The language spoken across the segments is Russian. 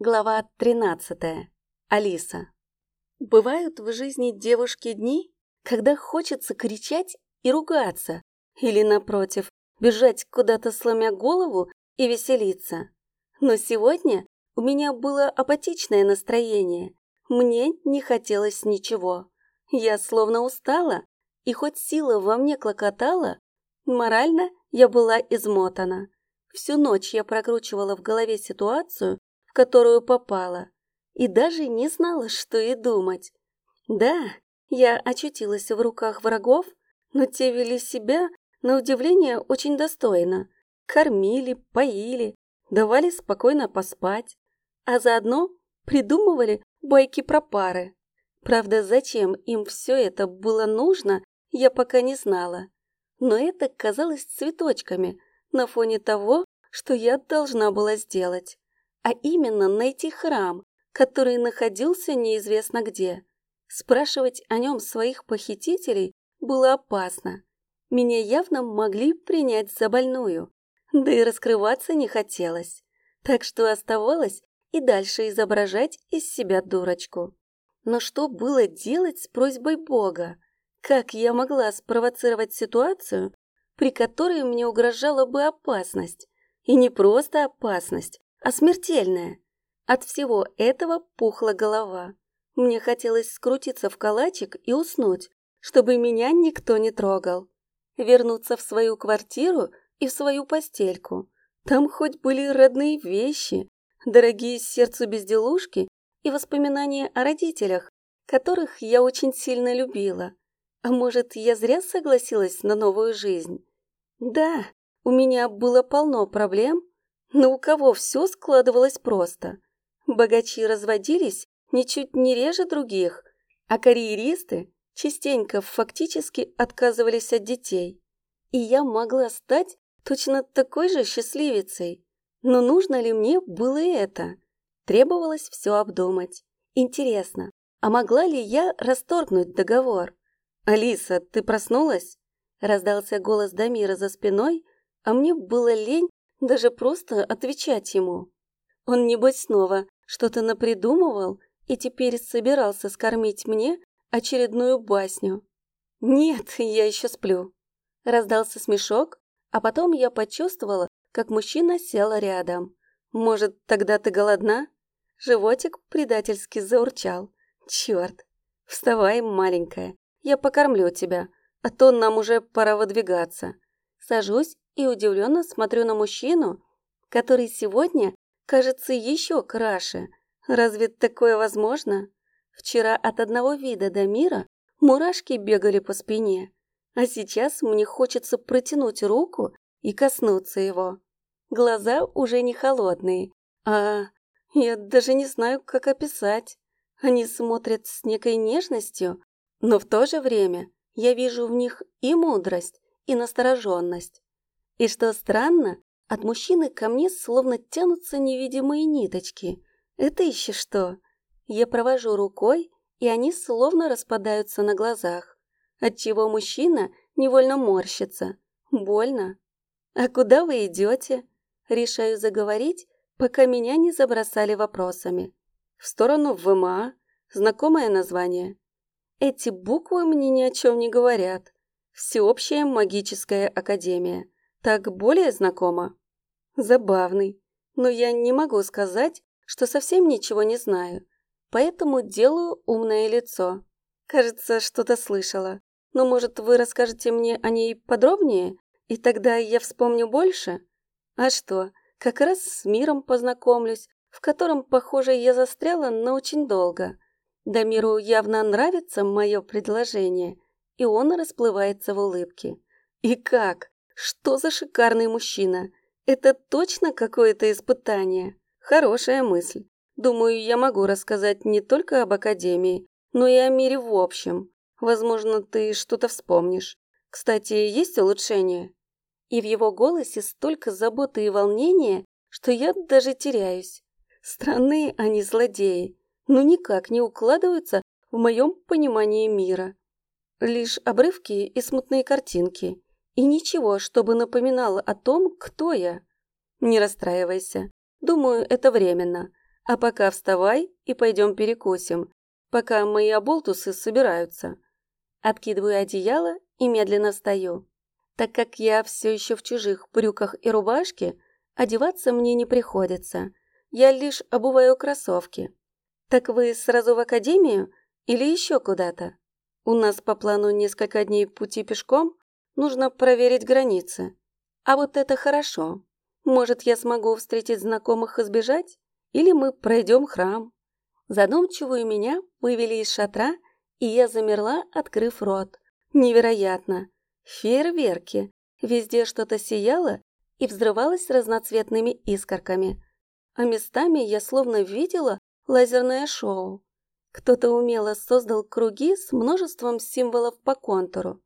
Глава 13. Алиса. Бывают в жизни девушки дни, когда хочется кричать и ругаться, или, напротив, бежать куда-то сломя голову и веселиться. Но сегодня у меня было апатичное настроение, мне не хотелось ничего. Я словно устала, и хоть сила во мне клокотала, морально я была измотана. Всю ночь я прокручивала в голове ситуацию, которую попала, и даже не знала, что и думать. Да, я очутилась в руках врагов, но те вели себя, на удивление, очень достойно. Кормили, поили, давали спокойно поспать, а заодно придумывали байки про пары. Правда, зачем им все это было нужно, я пока не знала. Но это казалось цветочками на фоне того, что я должна была сделать а именно найти храм, который находился неизвестно где. Спрашивать о нем своих похитителей было опасно. Меня явно могли принять за больную, да и раскрываться не хотелось, так что оставалось и дальше изображать из себя дурочку. Но что было делать с просьбой Бога? Как я могла спровоцировать ситуацию, при которой мне угрожала бы опасность? И не просто опасность, а смертельная. От всего этого пухла голова. Мне хотелось скрутиться в калачик и уснуть, чтобы меня никто не трогал. Вернуться в свою квартиру и в свою постельку. Там хоть были родные вещи, дорогие сердцу безделушки и воспоминания о родителях, которых я очень сильно любила. А может, я зря согласилась на новую жизнь? Да, у меня было полно проблем, но у кого все складывалось просто. Богачи разводились ничуть не реже других, а карьеристы частенько фактически отказывались от детей. И я могла стать точно такой же счастливицей. Но нужно ли мне было это? Требовалось все обдумать. Интересно, а могла ли я расторгнуть договор? «Алиса, ты проснулась?» Раздался голос Дамира за спиной, а мне было лень даже просто отвечать ему. Он, небось, снова что-то напридумывал и теперь собирался скормить мне очередную басню. «Нет, я еще сплю». Раздался смешок, а потом я почувствовала, как мужчина сел рядом. «Может, тогда ты голодна?» Животик предательски заурчал. «Черт! Вставай, маленькая, я покормлю тебя, а то нам уже пора выдвигаться». Сажусь и удивленно смотрю на мужчину, который сегодня кажется еще краше. Разве такое возможно? Вчера от одного вида до мира мурашки бегали по спине, а сейчас мне хочется протянуть руку и коснуться его. Глаза уже не холодные, а я даже не знаю, как описать. Они смотрят с некой нежностью, но в то же время я вижу в них и мудрость, и настороженность. И что странно, от мужчины ко мне словно тянутся невидимые ниточки. Это еще что? Я провожу рукой, и они словно распадаются на глазах, отчего мужчина невольно морщится. Больно. «А куда вы идете?» Решаю заговорить, пока меня не забросали вопросами. В сторону ВМА, знакомое название. Эти буквы мне ни о чем не говорят. Всеобщая магическая академия. Так более знакомо? Забавный. Но я не могу сказать, что совсем ничего не знаю. Поэтому делаю умное лицо. Кажется, что-то слышала. Но, может, вы расскажете мне о ней подробнее, и тогда я вспомню больше? А что, как раз с миром познакомлюсь, в котором, похоже, я застряла, но очень долго. Дамиру явно нравится мое предложение, и он расплывается в улыбке. И как? Что за шикарный мужчина? Это точно какое-то испытание? Хорошая мысль. Думаю, я могу рассказать не только об Академии, но и о мире в общем. Возможно, ты что-то вспомнишь. Кстати, есть улучшения?» И в его голосе столько заботы и волнения, что я даже теряюсь. Странные они злодеи, но никак не укладываются в моем понимании мира. Лишь обрывки и смутные картинки. И ничего, чтобы напоминало о том, кто я. Не расстраивайся. Думаю, это временно. А пока вставай и пойдем перекусим, пока мои оболтусы собираются. Откидываю одеяло и медленно встаю. Так как я все еще в чужих брюках и рубашке, одеваться мне не приходится. Я лишь обуваю кроссовки. Так вы сразу в академию или еще куда-то? У нас по плану несколько дней пути пешком, нужно проверить границы. А вот это хорошо. Может, я смогу встретить знакомых и сбежать? Или мы пройдем храм? Задумчивую меня вывели из шатра, и я замерла, открыв рот. Невероятно! Фейерверки! Везде что-то сияло и взрывалось разноцветными искорками. А местами я словно видела лазерное шоу. Кто-то умело создал круги с множеством символов по контуру.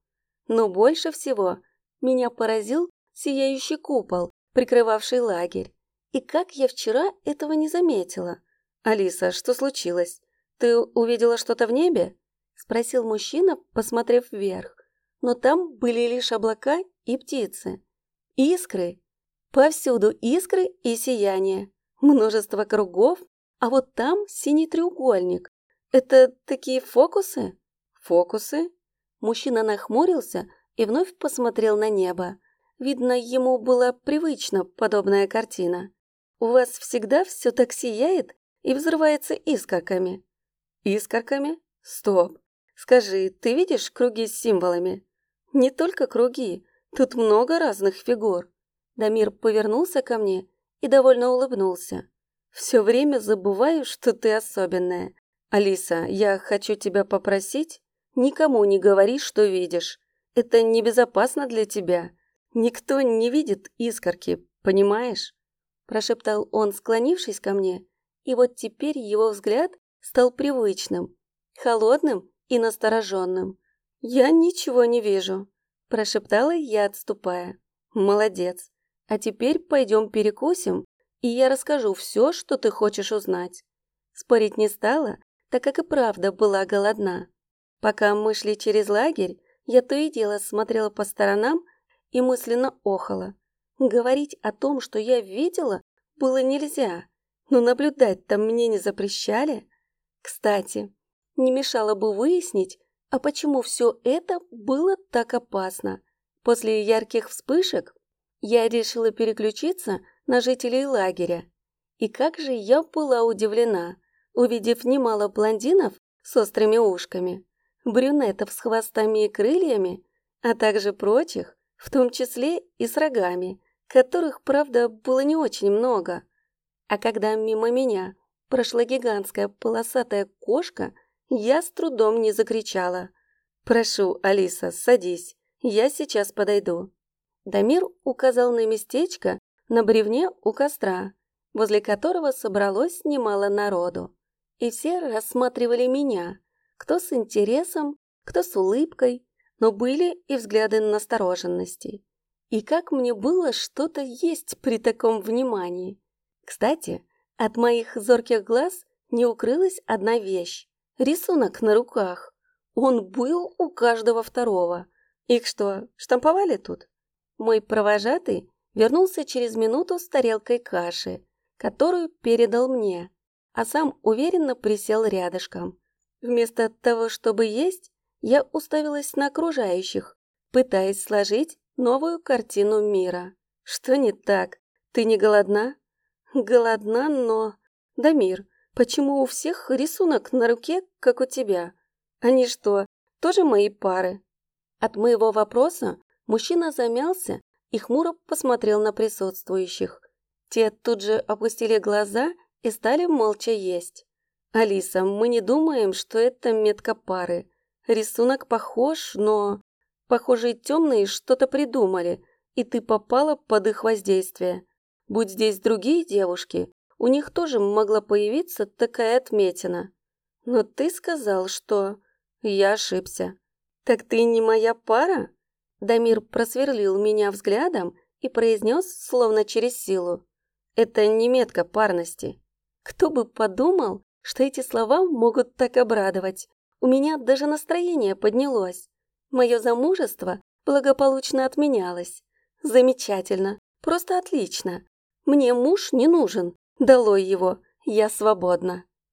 Но больше всего меня поразил сияющий купол, прикрывавший лагерь. И как я вчера этого не заметила? «Алиса, что случилось? Ты увидела что-то в небе?» — спросил мужчина, посмотрев вверх. Но там были лишь облака и птицы. Искры. Повсюду искры и сияние. Множество кругов, а вот там синий треугольник. Это такие фокусы? Фокусы? Мужчина нахмурился и вновь посмотрел на небо. Видно, ему была привычна подобная картина. У вас всегда все так сияет и взрывается искорками. Искорками? Стоп. Скажи, ты видишь круги с символами? Не только круги, тут много разных фигур. Дамир повернулся ко мне и довольно улыбнулся. Все время забываю, что ты особенная. Алиса, я хочу тебя попросить, никому не говори, что видишь. Это небезопасно для тебя. Никто не видит искорки, понимаешь? Прошептал он, склонившись ко мне, и вот теперь его взгляд стал привычным, холодным и настороженным. «Я ничего не вижу», – прошептала я, отступая. «Молодец. А теперь пойдем перекусим, и я расскажу все, что ты хочешь узнать». Спорить не стала, так как и правда была голодна. Пока мы шли через лагерь, я то и дело смотрела по сторонам и мысленно охала. Говорить о том, что я видела, было нельзя, но наблюдать там мне не запрещали. Кстати, не мешало бы выяснить, а почему все это было так опасно. После ярких вспышек я решила переключиться на жителей лагеря. И как же я была удивлена, увидев немало блондинов с острыми ушками, брюнетов с хвостами и крыльями, а также прочих, в том числе и с рогами, которых, правда, было не очень много. А когда мимо меня прошла гигантская полосатая кошка, я с трудом не закричала. «Прошу, Алиса, садись, я сейчас подойду». Дамир указал на местечко на бревне у костра, возле которого собралось немало народу. И все рассматривали меня, кто с интересом, кто с улыбкой, но были и взгляды настороженности. И как мне было что-то есть при таком внимании. Кстати, от моих зорких глаз не укрылась одна вещь — рисунок на руках. Он был у каждого второго. Их что, штамповали тут? Мой провожатый вернулся через минуту с тарелкой каши, которую передал мне, а сам уверенно присел рядышком. Вместо того, чтобы есть, я уставилась на окружающих, пытаясь сложить новую картину мира. Что не так? Ты не голодна? Голодна, но... Дамир, почему у всех рисунок на руке, как у тебя? Они что, тоже мои пары? От моего вопроса мужчина замялся и хмуро посмотрел на присутствующих. Те тут же опустили глаза и стали молча есть. «Алиса, мы не думаем, что это метка пары. Рисунок похож, но... Похоже, темные что-то придумали, и ты попала под их воздействие. Будь здесь другие девушки, у них тоже могла появиться такая отметина. Но ты сказал, что... Я ошибся. Так ты не моя пара? Дамир просверлил меня взглядом и произнес, словно через силу. Это не метка парности. Кто бы подумал, что эти слова могут так обрадовать. У меня даже настроение поднялось. Мое замужество благополучно отменялось. Замечательно, просто отлично. Мне муж не нужен, долой его. Я свободна.